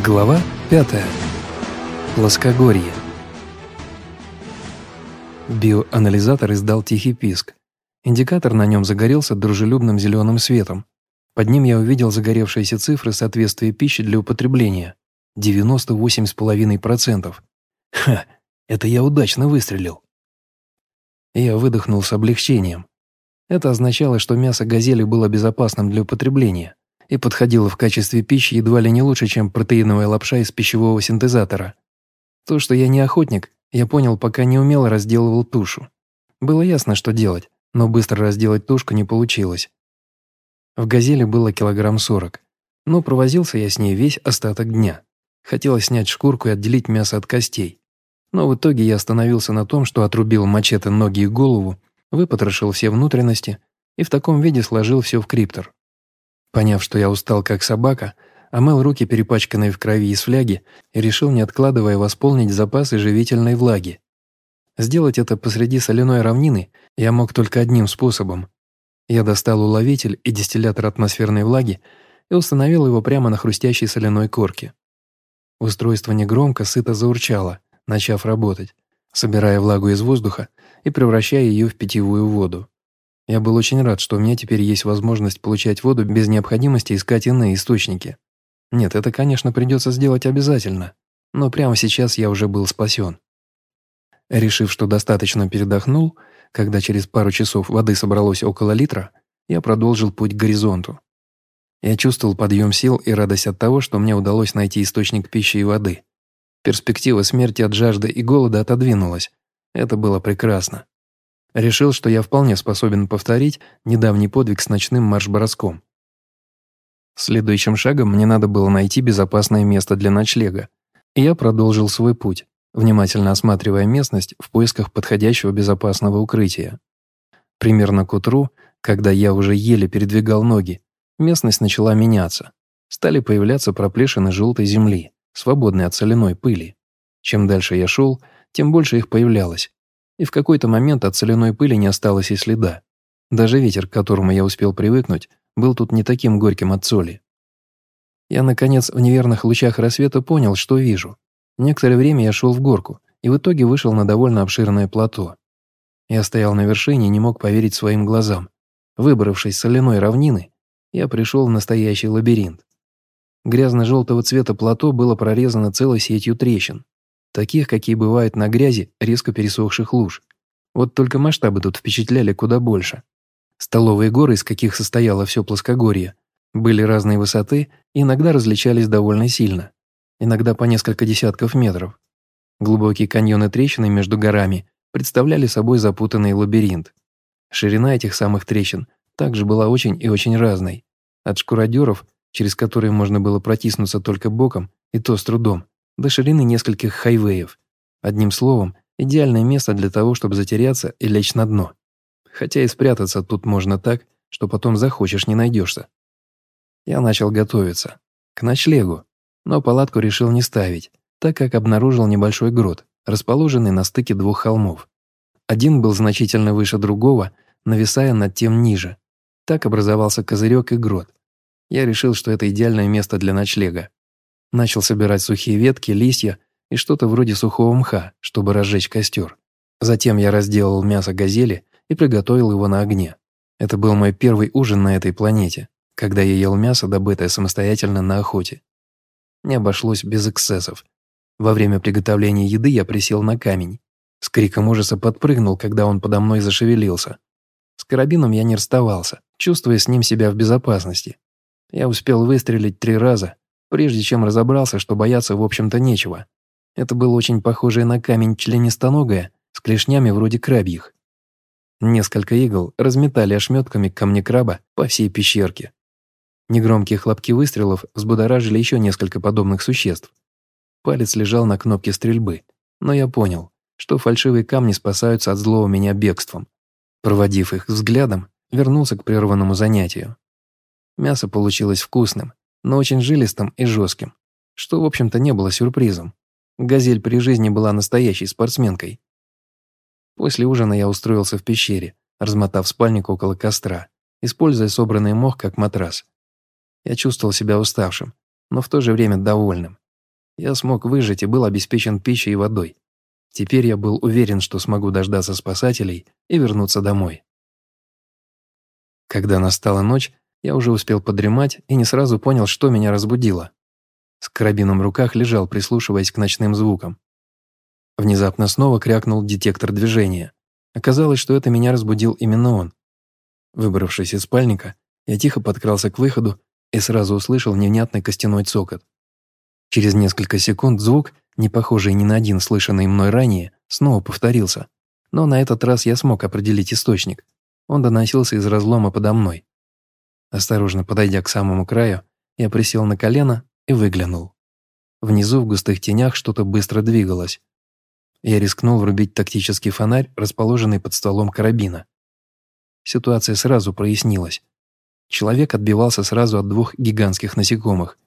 Глава 5. Плоскогорье. Биоанализатор издал тихий писк. Индикатор на нем загорелся дружелюбным зеленым светом. Под ним я увидел загоревшиеся цифры соответствия пищи для употребления. 98,5%. Ха, это я удачно выстрелил. Я выдохнул с облегчением. Это означало, что мясо газели было безопасным для употребления и подходила в качестве пищи едва ли не лучше, чем протеиновая лапша из пищевого синтезатора. То, что я не охотник, я понял, пока не умело разделывал тушу. Было ясно, что делать, но быстро разделать тушку не получилось. В «Газели» было килограмм сорок, но провозился я с ней весь остаток дня. Хотелось снять шкурку и отделить мясо от костей. Но в итоге я остановился на том, что отрубил мачете ноги и голову, выпотрошил все внутренности и в таком виде сложил все в криптор. Поняв, что я устал как собака, омыл руки, перепачканные в крови из фляги, и решил, не откладывая, восполнить запасы живительной влаги. Сделать это посреди соляной равнины я мог только одним способом. Я достал уловитель и дистиллятор атмосферной влаги и установил его прямо на хрустящей соляной корке. Устройство негромко, сыто заурчало, начав работать, собирая влагу из воздуха и превращая ее в питьевую воду. Я был очень рад, что у меня теперь есть возможность получать воду без необходимости искать иные источники. Нет, это, конечно, придется сделать обязательно, но прямо сейчас я уже был спасен. Решив, что достаточно передохнул, когда через пару часов воды собралось около литра, я продолжил путь к горизонту. Я чувствовал подъем сил и радость от того, что мне удалось найти источник пищи и воды. Перспектива смерти от жажды и голода отодвинулась. Это было прекрасно. Решил, что я вполне способен повторить недавний подвиг с ночным марш-броском. Следующим шагом мне надо было найти безопасное место для ночлега, и я продолжил свой путь, внимательно осматривая местность в поисках подходящего безопасного укрытия. Примерно к утру, когда я уже еле передвигал ноги, местность начала меняться. Стали появляться проплешины желтой земли, свободные от соляной пыли. Чем дальше я шел, тем больше их появлялось, и в какой-то момент от соляной пыли не осталось и следа. Даже ветер, к которому я успел привыкнуть, был тут не таким горьким от соли. Я, наконец, в неверных лучах рассвета понял, что вижу. Некоторое время я шел в горку и в итоге вышел на довольно обширное плато. Я стоял на вершине и не мог поверить своим глазам. Выбравшись с соляной равнины, я пришел в настоящий лабиринт. Грязно-желтого цвета плато было прорезано целой сетью трещин таких, какие бывают на грязи резко пересохших луж. Вот только масштабы тут впечатляли куда больше. Столовые горы, из каких состояло все плоскогорье, были разной высоты и иногда различались довольно сильно, иногда по несколько десятков метров. Глубокие каньоны трещины между горами представляли собой запутанный лабиринт. Ширина этих самых трещин также была очень и очень разной. От шкуродеров, через которые можно было протиснуться только боком, и то с трудом, до ширины нескольких хайвеев. Одним словом, идеальное место для того, чтобы затеряться и лечь на дно. Хотя и спрятаться тут можно так, что потом захочешь не найдешься. Я начал готовиться. К ночлегу. Но палатку решил не ставить, так как обнаружил небольшой грот, расположенный на стыке двух холмов. Один был значительно выше другого, нависая над тем ниже. Так образовался козырек и грот. Я решил, что это идеальное место для ночлега. Начал собирать сухие ветки, листья и что-то вроде сухого мха, чтобы разжечь костер. Затем я разделал мясо газели и приготовил его на огне. Это был мой первый ужин на этой планете, когда я ел мясо, добытое самостоятельно на охоте. Не обошлось без эксцессов. Во время приготовления еды я присел на камень. С криком ужаса подпрыгнул, когда он подо мной зашевелился. С карабином я не расставался, чувствуя с ним себя в безопасности. Я успел выстрелить три раза, прежде чем разобрался, что бояться, в общем-то, нечего. Это было очень похожее на камень членистоногое, с клешнями вроде крабьих. Несколько игл разметали ошметками камни краба по всей пещерке. Негромкие хлопки выстрелов взбудоражили еще несколько подобных существ. Палец лежал на кнопке стрельбы, но я понял, что фальшивые камни спасаются от злого меня бегством. Проводив их взглядом, вернулся к прерванному занятию. Мясо получилось вкусным, но очень жилистым и жестким, что, в общем-то, не было сюрпризом. Газель при жизни была настоящей спортсменкой. После ужина я устроился в пещере, размотав спальник около костра, используя собранный мох как матрас. Я чувствовал себя уставшим, но в то же время довольным. Я смог выжить и был обеспечен пищей и водой. Теперь я был уверен, что смогу дождаться спасателей и вернуться домой. Когда настала ночь, я уже успел подремать и не сразу понял, что меня разбудило. С карабином в руках лежал, прислушиваясь к ночным звукам. Внезапно снова крякнул детектор движения. Оказалось, что это меня разбудил именно он. Выбравшись из спальника, я тихо подкрался к выходу и сразу услышал невнятный костяной цокот. Через несколько секунд звук, не похожий ни на один слышанный мной ранее, снова повторился. Но на этот раз я смог определить источник. Он доносился из разлома подо мной. Осторожно подойдя к самому краю, я присел на колено и выглянул. Внизу в густых тенях что-то быстро двигалось. Я рискнул врубить тактический фонарь, расположенный под столом карабина. Ситуация сразу прояснилась. Человек отбивался сразу от двух гигантских насекомых.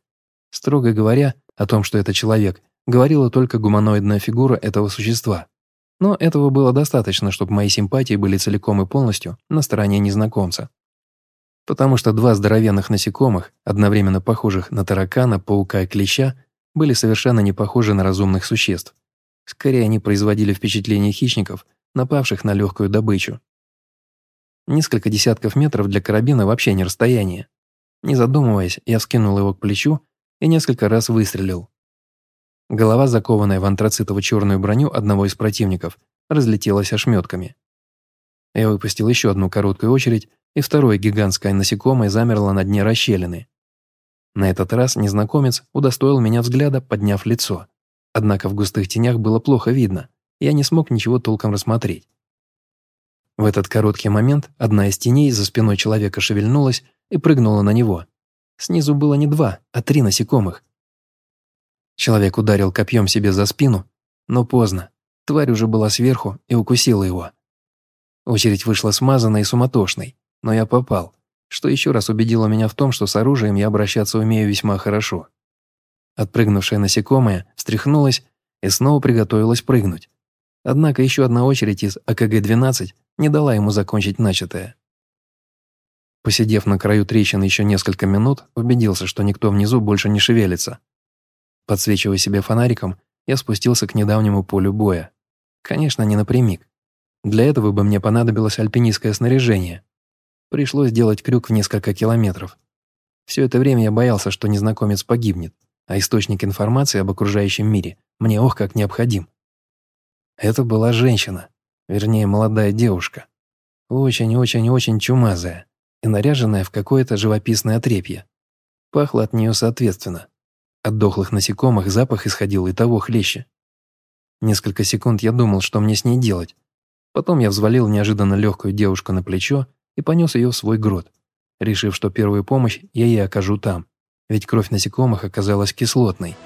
Строго говоря, о том, что это человек, говорила только гуманоидная фигура этого существа. Но этого было достаточно, чтобы мои симпатии были целиком и полностью на стороне незнакомца. Потому что два здоровенных насекомых, одновременно похожих на таракана, паука и клеща, были совершенно не похожи на разумных существ. Скорее, они производили впечатление хищников, напавших на легкую добычу. Несколько десятков метров для карабина вообще не расстояние. Не задумываясь, я вскинул его к плечу и несколько раз выстрелил. Голова, закованная в антрацитово-черную броню одного из противников, разлетелась ошметками. Я выпустил еще одну короткую очередь, и второе гигантское насекомое замерло на дне расщелины. На этот раз незнакомец удостоил меня взгляда, подняв лицо. Однако в густых тенях было плохо видно, я не смог ничего толком рассмотреть. В этот короткий момент одна из теней за спиной человека шевельнулась и прыгнула на него. Снизу было не два, а три насекомых. Человек ударил копьем себе за спину, но поздно. Тварь уже была сверху и укусила его. Очередь вышла смазанной и суматошной, но я попал, что еще раз убедило меня в том, что с оружием я обращаться умею весьма хорошо. Отпрыгнувшая насекомое встряхнулась и снова приготовилась прыгнуть. Однако еще одна очередь из АКГ-12 не дала ему закончить начатое. Посидев на краю трещины еще несколько минут, убедился, что никто внизу больше не шевелится. Подсвечивая себе фонариком, я спустился к недавнему полю боя. Конечно, не напрямик. Для этого бы мне понадобилось альпинистское снаряжение. Пришлось сделать крюк в несколько километров. Все это время я боялся, что незнакомец погибнет, а источник информации об окружающем мире мне ох как необходим. Это была женщина, вернее, молодая девушка. Очень-очень-очень чумазая и наряженная в какое-то живописное отрепье. Пахло от нее соответственно. От дохлых насекомых запах исходил и того хлеще. Несколько секунд я думал, что мне с ней делать. Потом я взвалил неожиданно легкую девушку на плечо и понес ее в свой грот, решив, что первую помощь я ей окажу там, ведь кровь насекомых оказалась кислотной –